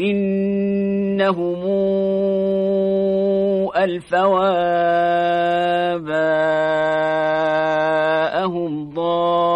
إنهم ألفوا آباءهم ضالين.